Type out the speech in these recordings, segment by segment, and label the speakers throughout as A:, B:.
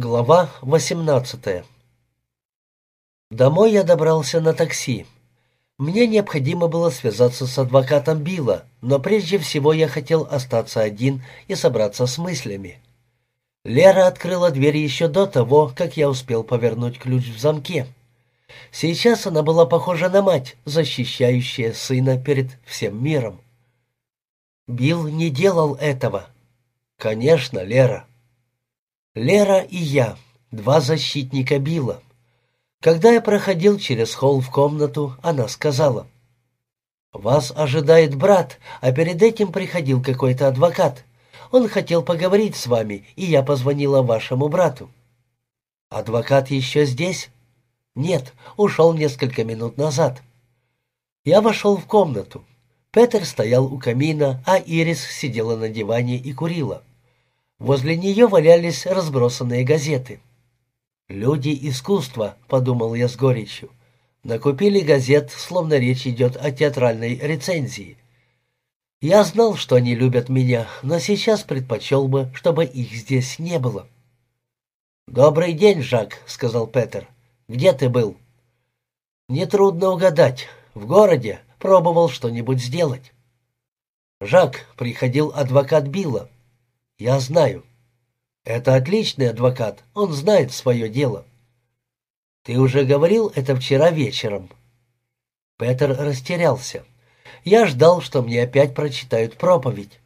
A: Глава 18 Домой я добрался на такси. Мне необходимо было связаться с адвокатом Билла, но прежде всего я хотел остаться один и собраться с мыслями. Лера открыла дверь еще до того, как я успел повернуть ключ в замке. Сейчас она была похожа на мать, защищающая сына перед всем миром. Билл не делал этого. Конечно, Лера. Лера и я, два защитника Билла. Когда я проходил через холл в комнату, она сказала, «Вас ожидает брат, а перед этим приходил какой-то адвокат. Он хотел поговорить с вами, и я позвонила вашему брату». «Адвокат еще здесь?» «Нет, ушел несколько минут назад». Я вошел в комнату. Петер стоял у камина, а Ирис сидела на диване и курила. Возле нее валялись разбросанные газеты. «Люди искусства», — подумал я с горечью. Накупили газет, словно речь идет о театральной рецензии. Я знал, что они любят меня, но сейчас предпочел бы, чтобы их здесь не было. «Добрый день, Жак», — сказал Петер. «Где ты был?» «Нетрудно угадать. В городе. Пробовал что-нибудь сделать». «Жак, приходил адвокат Билла. «Я знаю». «Это отличный адвокат, он знает свое дело». «Ты уже говорил это вчера вечером». Петер растерялся. Я ждал, что мне опять прочитают проповедь.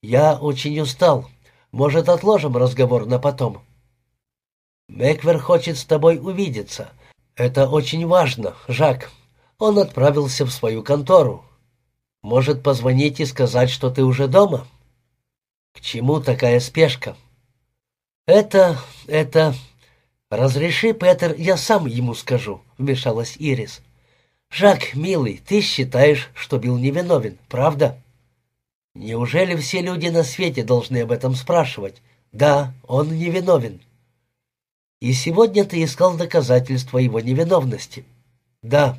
A: «Я очень устал. Может, отложим разговор на потом?» «Меквер хочет с тобой увидеться. Это очень важно, Жак. Он отправился в свою контору. Может, позвонить и сказать, что ты уже дома?» К чему такая спешка? Это... это... Разреши, Петер, я сам ему скажу, вмешалась Ирис. Жак, милый, ты считаешь, что Билл невиновен, правда? Неужели все люди на свете должны об этом спрашивать? Да, он невиновен. И сегодня ты искал доказательства его невиновности. Да.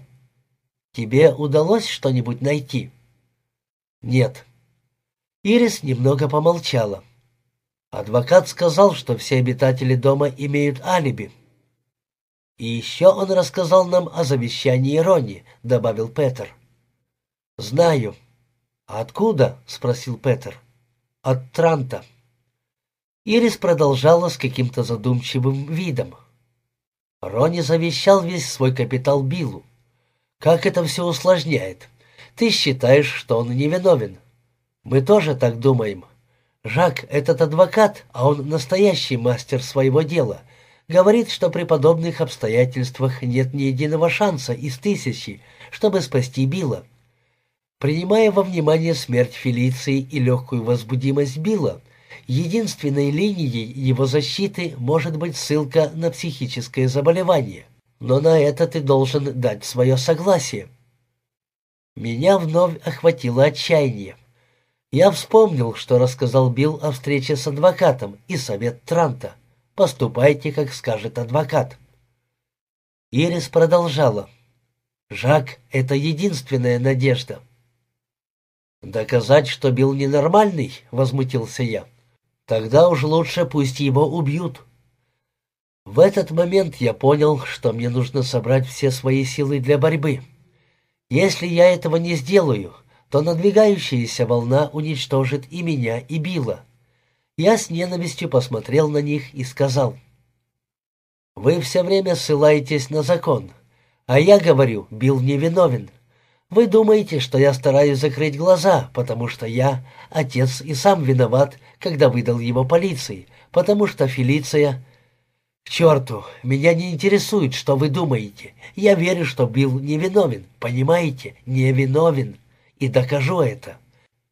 A: Тебе удалось что-нибудь найти? Нет. Ирис немного помолчала. Адвокат сказал, что все обитатели дома имеют алиби. «И еще он рассказал нам о завещании Ронни», — добавил Петер. «Знаю». «Откуда?» — спросил Петер. «От Транта». Ирис продолжала с каким-то задумчивым видом. Ронни завещал весь свой капитал Биллу. Как это все усложняет? Ты считаешь, что он невиновен, мы тоже так думаем. Жак, этот адвокат, а он настоящий мастер своего дела, говорит, что при подобных обстоятельствах нет ни единого шанса из тысячи, чтобы спасти Билла. Принимая во внимание смерть Фелиции и легкую возбудимость Билла, единственной линией его защиты может быть ссылка на психическое заболевание. Но на это ты должен дать свое согласие. Меня вновь охватило отчаяние. Я вспомнил, что рассказал Билл о встрече с адвокатом и совет Транта. Поступайте, как скажет адвокат. Ирис продолжала. «Жак — это единственная надежда». «Доказать, что Билл ненормальный?» — возмутился я. «Тогда уж лучше пусть его убьют». В этот момент я понял, что мне нужно собрать все свои силы для борьбы. Если я этого не сделаю, то надвигающаяся волна уничтожит и меня, и Билла. Я с ненавистью посмотрел на них и сказал, «Вы все время ссылаетесь на закон, а я говорю, Билл невиновен. Вы думаете, что я стараюсь закрыть глаза, потому что я, отец, и сам виноват, когда выдал его полиции, потому что Фелиция...» «К черту! Меня не интересует, что вы думаете. Я верю, что Билл невиновен, понимаете? Невиновен!» И докажу это.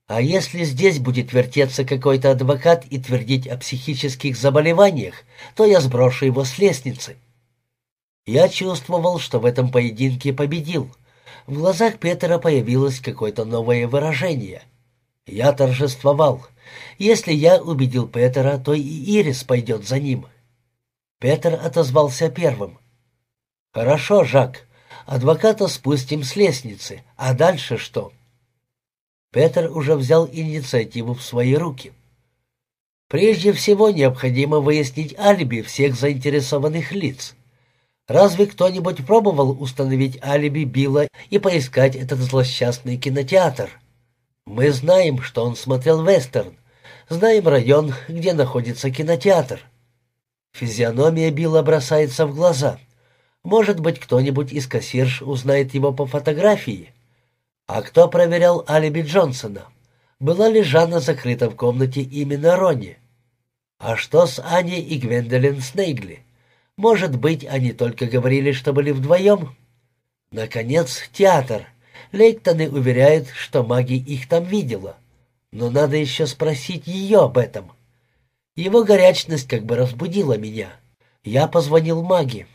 A: А если здесь будет вертеться какой-то адвокат и твердить о психических заболеваниях, то я сброшу его с лестницы. Я чувствовал, что в этом поединке победил. В глазах Петера появилось какое-то новое выражение. Я торжествовал. Если я убедил Петера, то и Ирис пойдет за ним. Петер отозвался первым. «Хорошо, Жак, адвоката спустим с лестницы, а дальше что?» Петр уже взял инициативу в свои руки. Прежде всего необходимо выяснить алиби всех заинтересованных лиц. Разве кто-нибудь пробовал установить алиби Билла и поискать этот злосчастный кинотеатр? Мы знаем, что он смотрел вестерн, знаем район, где находится кинотеатр. Физиономия Билла бросается в глаза. Может быть, кто-нибудь из кассирш узнает его по фотографии. А кто проверял алиби Джонсона? Была ли Жанна закрыта в комнате именно Ронни? А что с Аней и Гвендолин Снейгли? Может быть, они только говорили, что были вдвоем? Наконец, театр. Лейктоны уверяют, что маги их там видела. Но надо еще спросить ее об этом. Его горячность как бы разбудила меня. Я позвонил маге.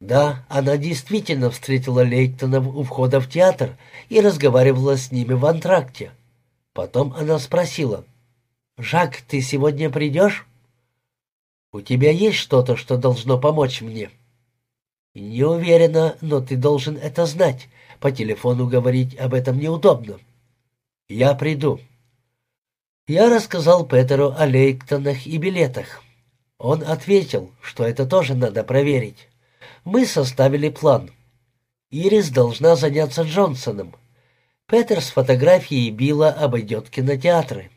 A: Да, она действительно встретила Лейктона у входа в театр и разговаривала с ними в антракте. Потом она спросила, «Жак, ты сегодня придешь?» «У тебя есть что-то, что должно помочь мне?» «Не уверена, но ты должен это знать. По телефону говорить об этом неудобно». «Я приду». Я рассказал Петеру о Лейктонах и билетах. Он ответил, что это тоже надо проверить. Мы составили план. Ирис должна заняться Джонсоном. Петер с фотографией Билла обойдет кинотеатры.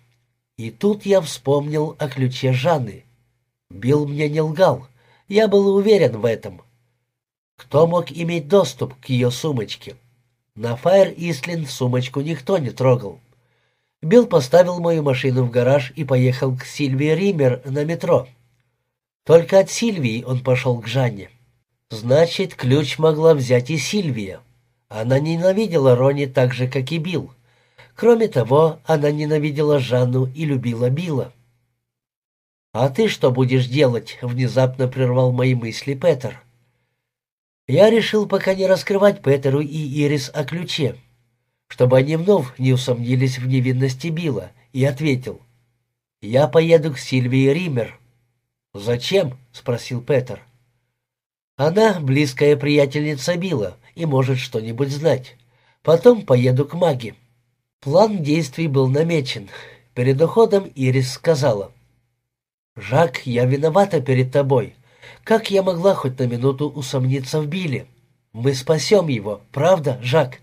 A: И тут я вспомнил о ключе Жанны. Билл мне не лгал. Я был уверен в этом. Кто мог иметь доступ к ее сумочке? На Фаер Ислин сумочку никто не трогал. Билл поставил мою машину в гараж и поехал к Сильвии Ример на метро. Только от Сильвии он пошел к Жанне. Значит, ключ могла взять и Сильвия. Она ненавидела Рони так же, как и Билл. Кроме того, она ненавидела Жанну и любила Билла. «А ты что будешь делать?» — внезапно прервал мои мысли Петер. Я решил пока не раскрывать Петеру и Ирис о ключе, чтобы они вновь не усомнились в невинности Билла, и ответил. «Я поеду к Сильвии Ример». «Зачем?» — спросил Петер. «Она близкая приятельница Билла и может что-нибудь знать. Потом поеду к маге». План действий был намечен. Перед уходом Ирис сказала — «Жак, я виновата перед тобой. Как я могла хоть на минуту усомниться в Билле? Мы спасем его, правда, Жак?»